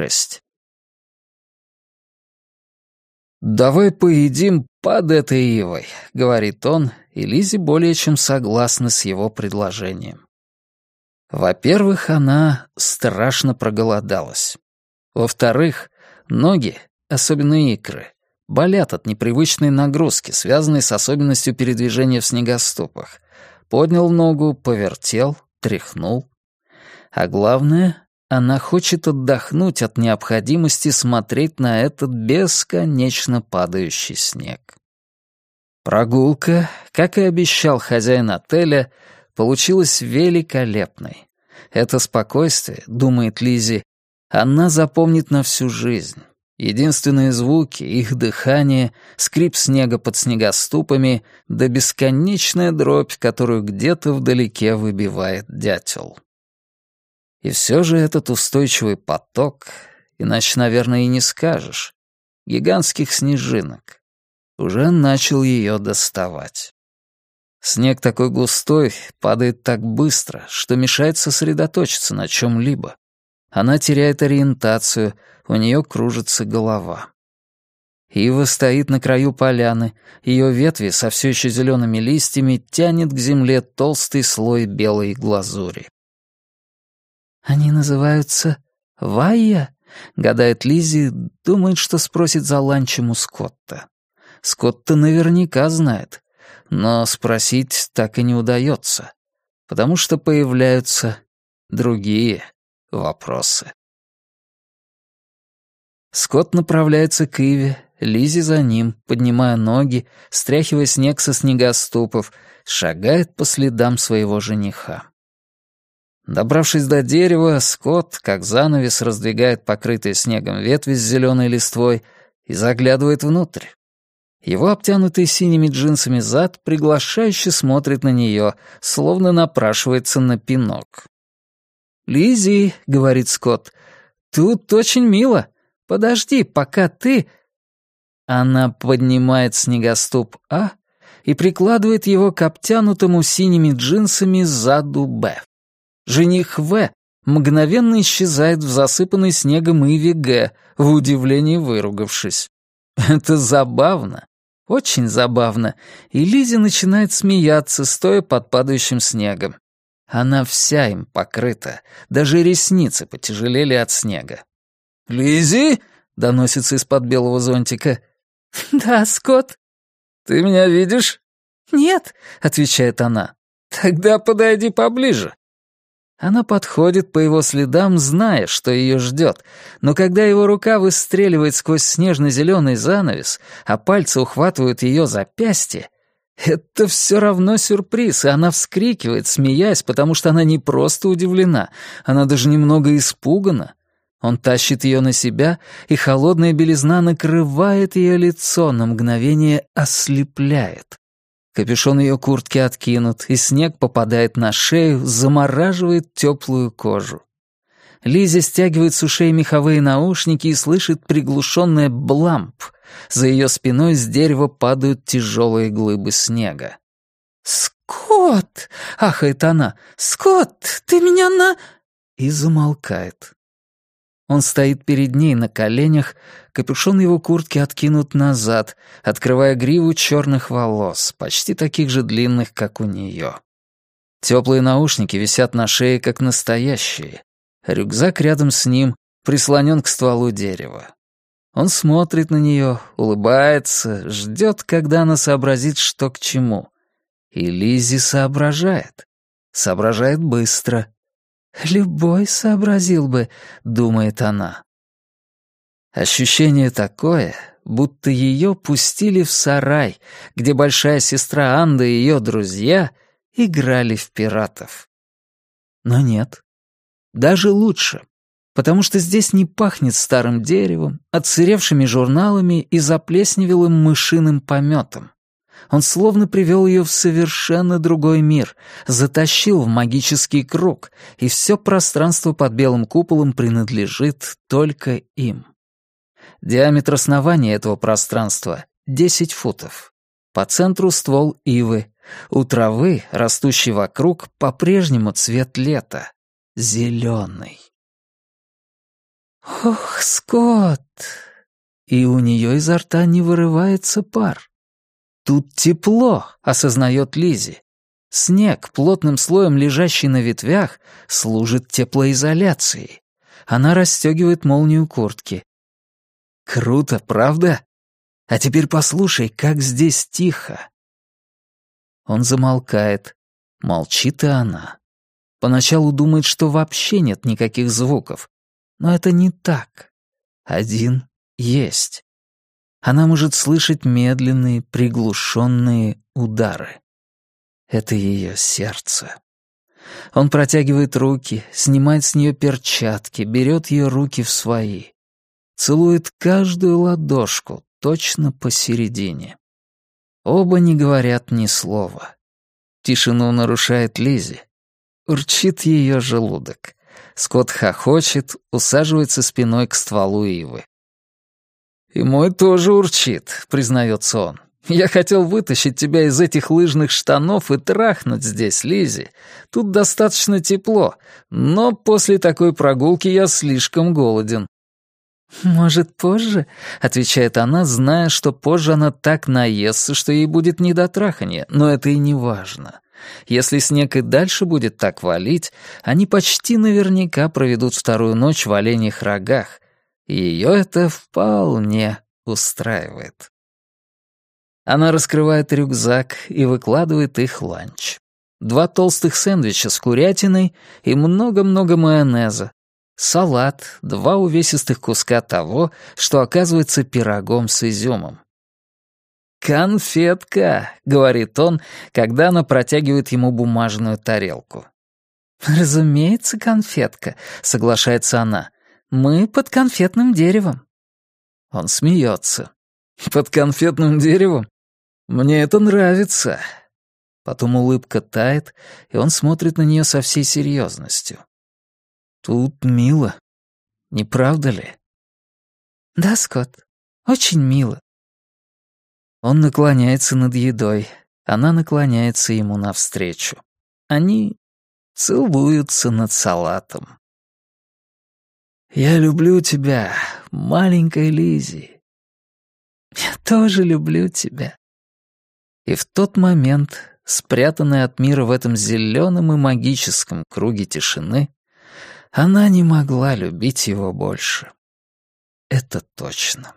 шесть. «Давай поедим под этой ивой», — говорит он, и Лизи более чем согласна с его предложением. Во-первых, она страшно проголодалась. Во-вторых, ноги, особенно икры, болят от непривычной нагрузки, связанной с особенностью передвижения в снегоступах. Поднял ногу, повертел, тряхнул. А главное, она хочет отдохнуть от необходимости смотреть на этот бесконечно падающий снег. Прогулка, как и обещал хозяин отеля, получилась великолепной. Это спокойствие, думает Лизи, она запомнит на всю жизнь. Единственные звуки, их дыхание, скрип снега под снегоступами, да бесконечная дробь, которую где-то вдалеке выбивает дятел. И все же этот устойчивый поток, иначе, наверное, и не скажешь, гигантских снежинок, уже начал ее доставать. Снег такой густой, падает так быстро, что мешает сосредоточиться на чем-либо. Она теряет ориентацию, у нее кружится голова. Ива стоит на краю поляны, ее ветви со все еще зелеными листьями тянет к земле толстый слой белой глазури. «Они называются Вайя?» — гадает Лизи, думает, что спросит за ланчем у Скотта. Скотт-то наверняка знает, но спросить так и не удается, потому что появляются другие вопросы. Скотт направляется к Иве, Лизи за ним, поднимая ноги, стряхивая снег со снегоступов, шагает по следам своего жениха. Добравшись до дерева, Скотт, как занавес, раздвигает покрытые снегом ветви с зеленой листвой и заглядывает внутрь. Его обтянутый синими джинсами зад приглашающе смотрит на нее, словно напрашивается на пинок. Лизи, говорит Скотт, — «тут очень мило. Подожди, пока ты...» Она поднимает снегоступ А и прикладывает его к обтянутому синими джинсами заду Б. Жених В мгновенно исчезает в засыпанной снегом Иве Г, в удивлении выругавшись. Это забавно. Очень забавно, и Лизи начинает смеяться, стоя под падающим снегом. Она вся им покрыта, даже ресницы потяжелели от снега. Лизи доносится из-под белого зонтика. «Да, Скотт». «Ты меня видишь?» «Нет», — отвечает она. «Тогда подойди поближе». Она подходит по его следам, зная, что ее ждет, но когда его рука выстреливает сквозь снежно-зеленый занавес, а пальцы ухватывают ее запястье, это все равно сюрприз, и она вскрикивает, смеясь, потому что она не просто удивлена, она даже немного испугана. Он тащит ее на себя, и холодная белизна накрывает ее лицо, на мгновение ослепляет. Капюшон ее куртки откинут, и снег попадает на шею, замораживает теплую кожу. Лиза стягивает с ушей меховые наушники и слышит приглушенное бламп. За ее спиной с дерева падают тяжелые глыбы снега. «Скотт!» — ахает она. «Скотт, ты меня на...» И замолкает. Он стоит перед ней на коленях, капюшон его куртки откинут назад, открывая гриву черных волос, почти таких же длинных, как у нее. Теплые наушники висят на шее, как настоящие. Рюкзак рядом с ним прислонен к стволу дерева. Он смотрит на нее, улыбается, ждет, когда она сообразит, что к чему. И Лизи соображает. Соображает быстро. «Любой сообразил бы», — думает она. Ощущение такое, будто ее пустили в сарай, где большая сестра Анда и ее друзья играли в пиратов. Но нет. Даже лучше, потому что здесь не пахнет старым деревом, отсыревшими журналами и заплесневелым мышиным пометом. Он словно привел ее в совершенно другой мир, затащил в магический круг, и все пространство под белым куполом принадлежит только им. Диаметр основания этого пространства — 10 футов. По центру ствол ивы. У травы, растущей вокруг, по-прежнему цвет лета. Зеленый. «Ох, Скотт!» И у нее изо рта не вырывается пар. Тут тепло, осознает Лизи. Снег, плотным слоем лежащий на ветвях, служит теплоизоляцией. Она расстегивает молнию куртки. Круто, правда? А теперь послушай, как здесь тихо. Он замолкает. Молчит и она. Поначалу думает, что вообще нет никаких звуков. Но это не так. Один есть. Она может слышать медленные, приглушенные удары. Это ее сердце. Он протягивает руки, снимает с нее перчатки, берет ее руки в свои. Целует каждую ладошку, точно посередине. Оба не говорят ни слова. Тишину нарушает Лизи. Урчит ее желудок. Скотт хохочет, усаживается спиной к стволу ивы. «И мой тоже урчит», — признается он. «Я хотел вытащить тебя из этих лыжных штанов и трахнуть здесь, Лизи. Тут достаточно тепло, но после такой прогулки я слишком голоден». «Может, позже?» — отвечает она, зная, что позже она так наестся, что ей будет не до трахания, но это и не важно. Если снег и дальше будет так валить, они почти наверняка проведут вторую ночь в оленьих рогах, ее это вполне устраивает. Она раскрывает рюкзак и выкладывает их ланч. Два толстых сэндвича с курятиной и много-много майонеза, салат, два увесистых куска того, что оказывается пирогом с изюмом. «Конфетка», — говорит он, когда она протягивает ему бумажную тарелку. «Разумеется, конфетка», — соглашается она. «Мы под конфетным деревом». Он смеется. «Под конфетным деревом? Мне это нравится». Потом улыбка тает, и он смотрит на нее со всей серьезностью. «Тут мило. Не правда ли?» «Да, Скотт, очень мило», он наклоняется над едой, она наклоняется ему навстречу. Они целуются над салатом. «Я люблю тебя, маленькая Лизи. Я тоже люблю тебя». И в тот момент, спрятанная от мира в этом зеленом и магическом круге тишины, она не могла любить его больше. Это точно.